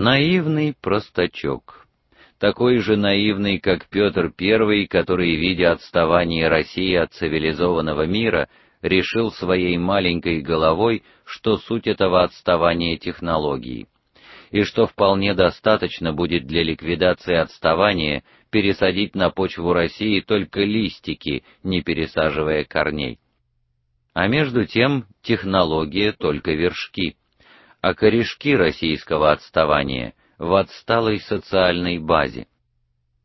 Наивный простачок. Такой же наивный, как Петр I, который, видя отставание России от цивилизованного мира, решил своей маленькой головой, что суть этого отставания технологии, и что вполне достаточно будет для ликвидации отставания пересадить на почву России только листики, не пересаживая корней. А между тем технология только вершки а корешки российского отставания в отсталой социальной базе.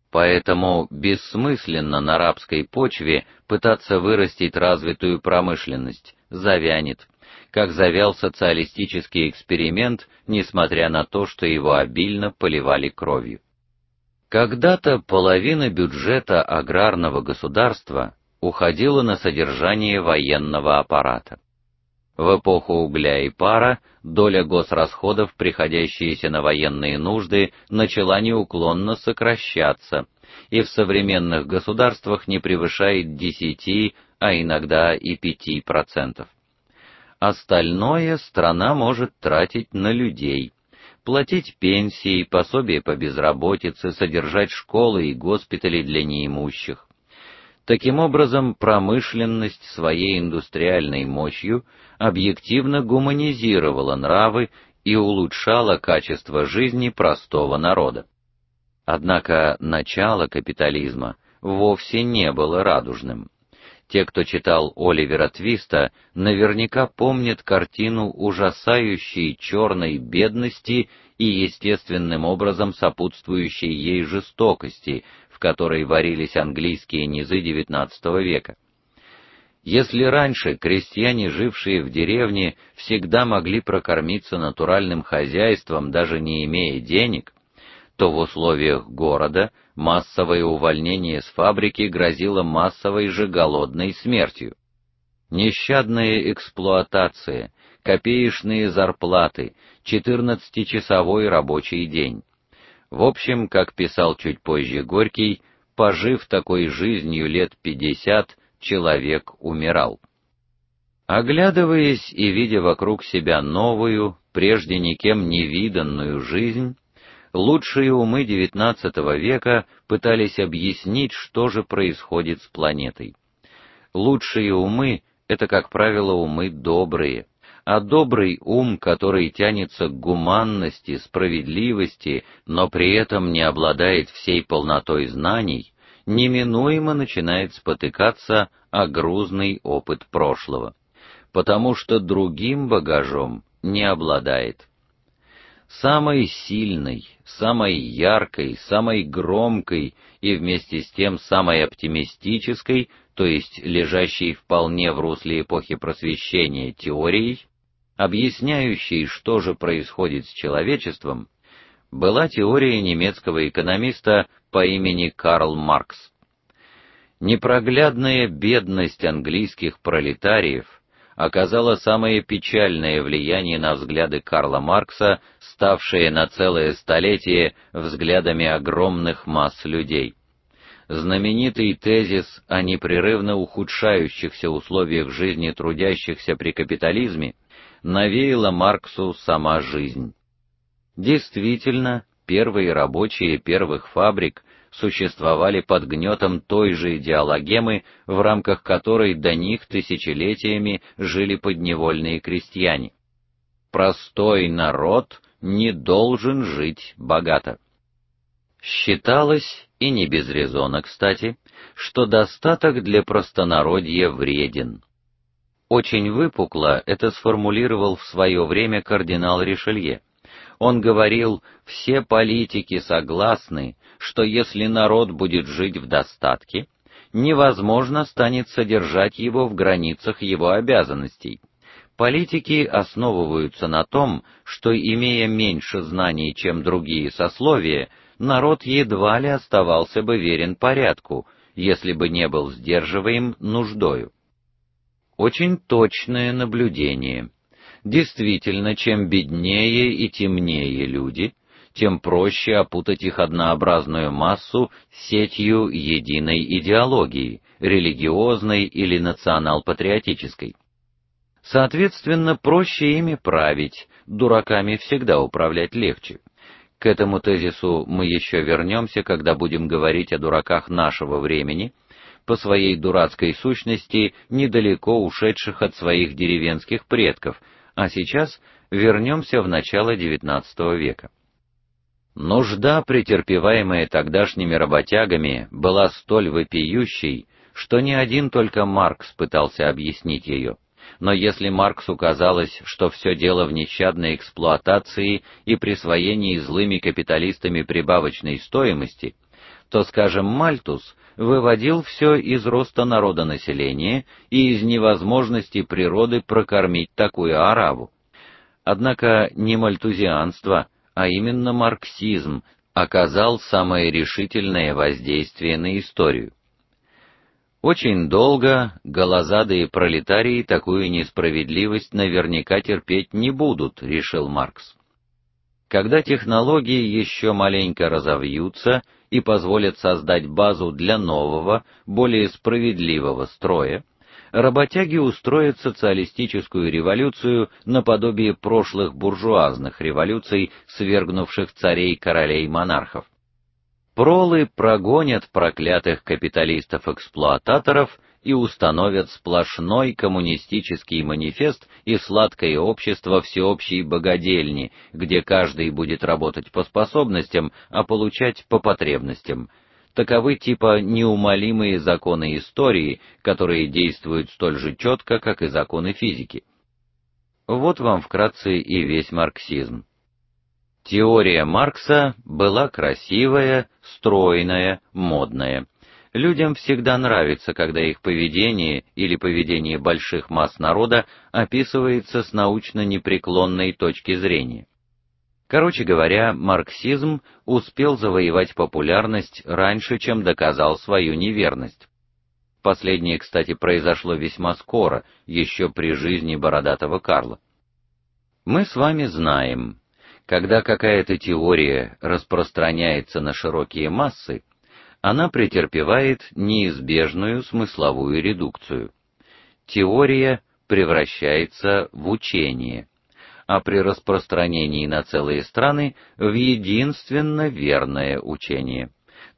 Поэтому бессмысленно на рабской почве пытаться вырастить развитую промышленность, завянет, как завял социалистический эксперимент, несмотря на то, что его обильно поливали кровью. Когда-то половина бюджета аграрного государства уходила на содержание военного аппарата. В эпоху угля и пара доля госрасходов, приходящаяся на военные нужды, начала неуклонно сокращаться и в современных государствах не превышает 10, а иногда и 5%. Остальное страна может тратить на людей, платить пенсии, пособия по безработице, содержать школы и госпитали для неимущих. Таким образом, промышленность своей индустриальной мощью объективно гуманизировала нравы и улучшала качество жизни простого народа. Однако начало капитализма вовсе не было радужным. Те, кто читал Оливера Твиста, наверняка помнят картину ужасающей черной бедности и естественным образом сопутствующей ей жестокости, в которой варились английские низы XIX века. Если раньше крестьяне, жившие в деревне, всегда могли прокормиться натуральным хозяйством, даже не имея денег, то в условиях города массовое увольнение с фабрики грозило массовой же голодной смертью. Нещадная эксплуатация, копеечные зарплаты, 14-часовой рабочий день. В общем, как писал чуть позже Горький, пожив такой жизнью лет пятьдесят, человек умирал. Оглядываясь и видя вокруг себя новую, прежде никем не виданную жизнь, лучшие умы XIX века пытались объяснить, что же происходит с планетой. Лучшие умы это, как правило, умы добрые, а добрый ум, который тянется к гуманности, справедливости, но при этом не обладает всей полнотой знаний, неминуемо начинает спотыкаться о грузный опыт прошлого, потому что другим багажом не обладает. Самой сильной, самой яркой, самой громкой и вместе с тем самой оптимистической, то есть лежащей вполне в русле эпохи просвещения теорией, объясняющей, что же происходит с человечеством, была теория немецкого экономиста по имени Карл Маркс. Непроглядная бедность английских пролетариев оказала самое печальное влияние на взгляды Карла Маркса, ставшие на целое столетие взглядами огромных масс людей. Знаменитый тезис о непрерывно ухудшающихся условиях жизни трудящихся при капитализме навеяла Марксу сама жизнь. Действительно, первые рабочие первых фабрик существовали под гнетом той же идеологемы, в рамках которой до них тысячелетиями жили подневольные крестьяне. Простой народ не должен жить богато. Считалось, и не без резона, кстати, что достаток для простонародья вреден. Очень выпукло это сформулировал в свое время кардинал Ришелье. Он говорил: "Все политики согласны, что если народ будет жить в достатке, невозможно станет содержать его в границах его обязанностей. Политики основываются на том, что имея меньше знаний, чем другие сословия, народ едва ли оставался бы верен порядку, если бы не был сдерживаем нуждою. Очень точное наблюдение. Действительно, чем беднее и темнее люди, тем проще опутать их однообразную массу сетью единой идеологии, религиозной или национал-патриотической. Соответственно, проще ими править, дураками всегда управлять легче. К этому тезису мы еще вернемся, когда будем говорить о дураках нашего времени, по своей дурацкой сущности недалеко ушедших от своих деревенских предков, а сейчас вернемся в начало XIX века. Нужда, претерпеваемая тогдашними работягами, была столь вопиющей, что ни один только Маркс пытался объяснить ее. Но если Марксу казалось, что все дело в нещадной эксплуатации и присвоении злыми капиталистами прибавочной стоимости, то, скажем, Мальтус выводил все из роста народонаселения и из невозможности природы прокормить такую араву. Однако не мальтузианство, а именно марксизм оказал самое решительное воздействие на историю. Очень долго голозадые пролетарии такую несправедливость наверняка терпеть не будут, решил Маркс. Когда технологии еще маленько разовьются и позволят создать базу для нового, более справедливого строя, работяги устроят социалистическую революцию наподобие прошлых буржуазных революций, свергнувших царей, королей, монархов. Пролы прогонят проклятых капиталистов-эксплуататоров и установят сплошной коммунистический манифест и сладкое общество всеобщей богадельни, где каждый будет работать по способностям, а получать по потребностям, таковы типа неумолимые законы истории, которые действуют столь же четко, как и законы физики. Вот вам вкратце и весь марксизм. Теория Маркса была красивая, стройная, модная. Людям всегда нравится, когда их поведение или поведение больших масс народа описывается с научно непреклонной точки зрения. Короче говоря, марксизм успел завоевать популярность раньше, чем доказал свою неверность. Последнее, кстати, произошло весьма скоро, еще при жизни бородатого Карла. Мы с вами знаем, когда какая-то теория распространяется на широкие массы, она претерпевает неизбежную смысловую редукцию. Теория превращается в учение а при распространении на целые страны в единственно верное учение,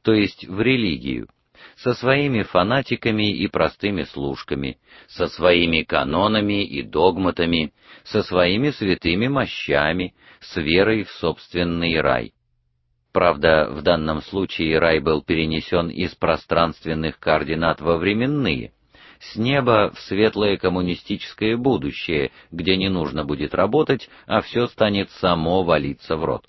то есть в религию, со своими фанатиками и простыми служками, со своими канонами и догматами, со своими святыми мощами, с верой в собственный рай. Правда, в данном случае рай был перенесен из пространственных координат во временные, с неба в светлое коммунистическое будущее, где не нужно будет работать, а все станет само валиться в рот.